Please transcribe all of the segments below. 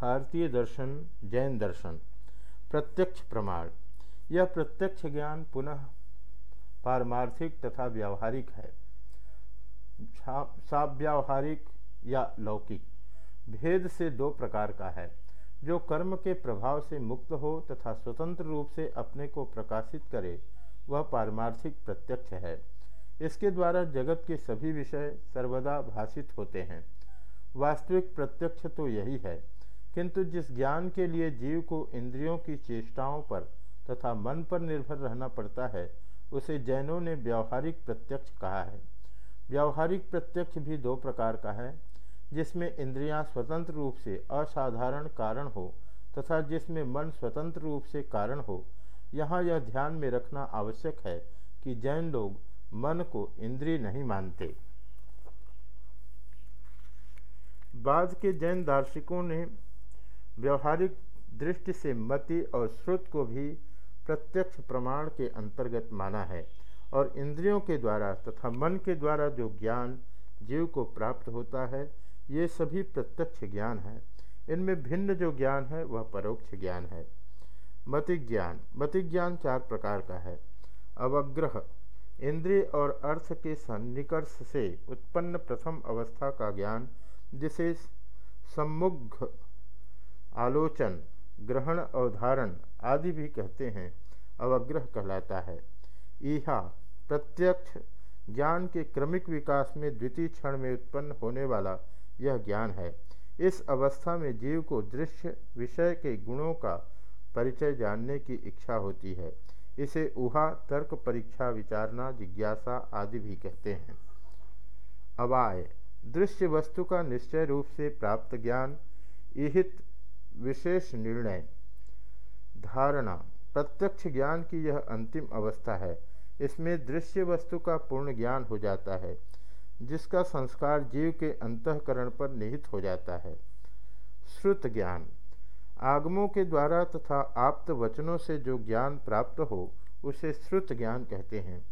भारतीय दर्शन, जैन दर्शन, प्रत्यक्ष प्रमाण। यह प्रत्यक्ष ज्ञान पुनः पारमार्थिक तथा व्यावहारिक है। साव्यावहारिक या लौकिक। भेद से दो प्रकार का है। जो कर्म के प्रभाव से मुक्त हो तथा स्वतंत्र रूप से अपने को प्रकाशित करे, वह पारमार्थिक प्रत्यक्ष है। इसके द्वारा जगत के सभी विषय सर्वदा भाषित होते हैं। वास्तविक प्रत्यक्ष तो यही है। किंतु जिस ज्ञान के लिए जीव को इंद्रियों की चेष्टाओं पर तथा मन पर निर्भर रहना पड़ता है, उसे जैनों ने व्यावहारिक प्रत्यक्ष कहा है। व्यावहारिक प्रत्यक्ष भी दो प्रकार का है, जिसमें इंद्रियाँ स्वतंत्र रूप से असाधारण कारण हो तथा जिसमें मन स्वतंत्र रूप से कारण हो। यहाँ यह ध्यान में रखना आवश्यक है कि जैन लोग मन को इंद्रिय नहीं मानते। बाद के जैन दार्शिकों ने व्यवहारिक दृष्टि से मति और श्रुत को भी प्रत्यक्ष प्रमाण के अंतर्गत माना है और इंद्रियों के द्वारा तथा मन के द्वारा जो ज्ञान जीव को प्राप्त होता है, ये सभी प्रत्यक्ष ज्ञान है। इनमें भिन्न जो ज्ञान है, वह परोक्ष ज्ञान है। मति ज्ञान। मति ज्ञान चार प्रकार का है। अवग्रह। इंद्रिय और अर्थ के सन्निकर्ष से उत्पन्न प्रथम अवस्था का ज्ञान, जिसे सम्मुख आलोचन, ग्रहण, अवधारण आदि भी कहते हैं, अवग्रह कहलाता है। ईहा प्रत्यक्ष ज्ञान के क्रमिक विकास में द्वितीय क्षण में उत्पन्न होने वाला यह ज्ञान है। इस अवस्था में जीव को दृश्य विषय के गुणों का परिचय जानने की इच्छा होती है। इसे उहा तर्क, परीक्षा विचारना जिज्ञासा आदि भी कहते हैं। अवाय, दृश्य वस्तु का निश्चय रूप से प्राप्त ज्ञान, इहित विशेष निर्णय। धारणा, प्रत्यक्ष ज्ञान की यह अंतिम अवस्था है। इसमें दृश्य वस्तु का पूर्ण ज्ञान हो जाता है, जिसका संस्कार जीव के अंतकरण पर निहित हो जाता है। श्रुत ज्ञान, आगमों के द्वारा तथा आप्त वचनों से जो ज्ञान प्राप्त हो, उसे श्रुत ज्ञान कहते हैं।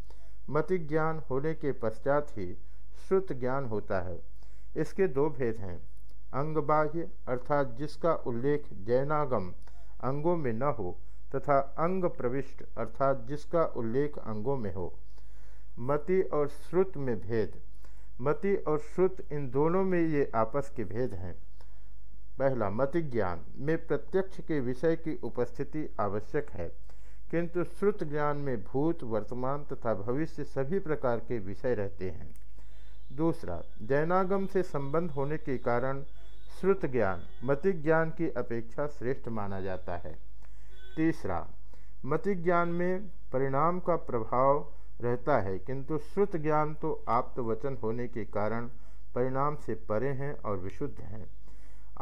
मति ज्ञान होने के पश्चात ही श्रुत ज्ञान होता है। इसके दो भेद हैं। अंग बाह्य अर्थात जिसका उल्लेख जैनागम अंगों में न हो, तथा अंग प्रविष्ट, अर्थात जिसका उल्लेख अंगों में हो। मति और श्रुत में भेद। मति और श्रुत इन दोनों में ये आपस के भेद हैं। पहला, मति ज्ञान में प्रत्यक्ष के विषय की उपस्थिति आवश्यक है, किंतु श्रुत ज्ञान में भूत, वर्तमान तथा भविष्य सभी प्रकार के विषय रहते हैं। दूसरा, जैनागम से संबंध होने के कारण श्रुत ज्ञान, मति ज्ञान की अपेक्षा श्रेष्ठ माना जाता है। तीसरा, मति ज्ञान में परिणाम का प्रभाव रहता है, किंतु श्रुत ज्ञान तो आप्त वचन होने के कारण परिणाम से परे हैं और विशुद्ध हैं।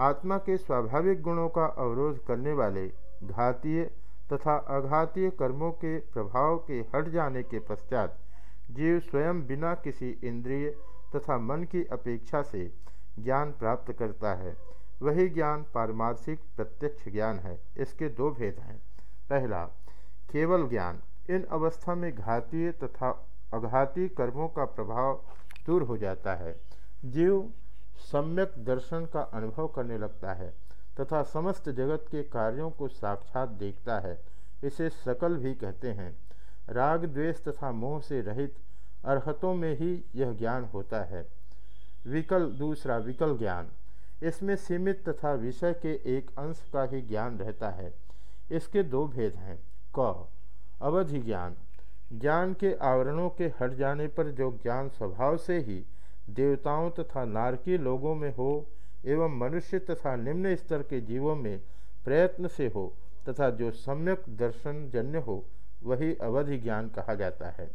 आत्मा के स्वाभाविक गुणों का अवरोध करने वाले घातीय तथा अघातीय कर्मों के प्रभाव के हट जाने के पश्चात जीव स्वयं बिना किसी इंद्रिय तथा मन की अपेक्षा से ज्ञान प्राप्त करता है। वही ज्ञान पारमार्थिक प्रत्यक्ष ज्ञान है। इसके दो भेद हैं। पहला, केवल ज्ञान इन अवस्था में घातीय तथा अघाती कर्मों का प्रभाव दूर हो जाता है। जीव सम्यक दर्शन का अनुभव करने लगता है तथा समस्त जगत के कार्यों को साक्षात देखता है। इसे सकल भी कहते हैं। राग, द्वेष तथा मोह से रहित अर्हतों में ही यह ज्ञान होता है। विकल दूसरा विकल ज्ञान। इसमें सीमित तथा विषय के एक अंश का ही ज्ञान रहता है। इसके दो भेद हैं। क, अवधि ज्ञान। ज्ञान के आवरणों के हट जाने पर जो ज्ञान स्वभाव से ही देवताओं तथा नारकीय लोगों में हो एवं मनुष्य तथा निम्न स्तर के जीवों में प्रयत्न से हो तथा जो सम्यक दर्शन जन्य हो, वही अवधि ज्ञान कहा जाता है।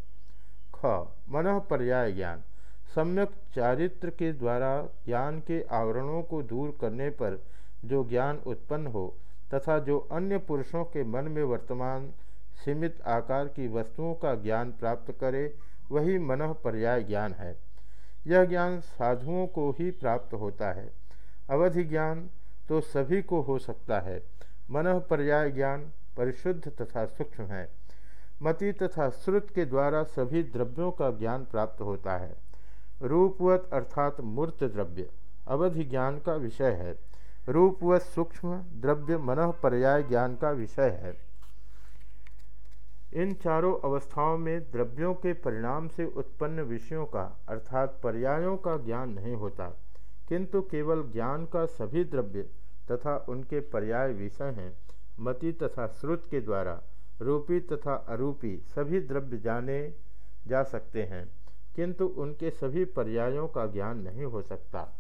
ख मन पर्याय ज्ञान। सम्यक चारित्र के द्वारा ज्ञान के आवरणों को दूर करने पर जो ज्ञान उत्पन्न हो तथा जो अन्य पुरुषों के मन में वर्तमान सीमित आकार की वस्तुओं का ज्ञान प्राप्त करे, वही मन पर्याय ज्ञान है। यह ज्ञान साधुओं को ही प्राप्त होता है। अवधि ज्ञान तो सभी को हो सकता है। मन पर्याय ज्ञान परिशुद्ध तथा सूक्ष्म है। मति तथा श्रुत के द्वारा सभी द्रव्यों का ज्ञान प्राप्त होता है। रूपवत अर्थात मूर्त द्रव्य अवधि ज्ञान का विषय है। रूपवत सूक्ष्म द्रव्य मन पर्याय ज्ञान का विषय है। इन चारों अवस्थाओं में द्रव्यों के परिणाम से उत्पन्न विषयों का अर्थात पर्यायों का ज्ञान नहीं होता, किंतु केवल ज्ञान का सभी द्रव्य तथा उनके पर्याय विषय हैं। मति तथा श्रुत के द्वारा रूपी तथा अरूपी सभी द्रव्य जाने जा सकते हैं। किंतु उनके सभी पर्यायों का ज्ञान नहीं हो सकता।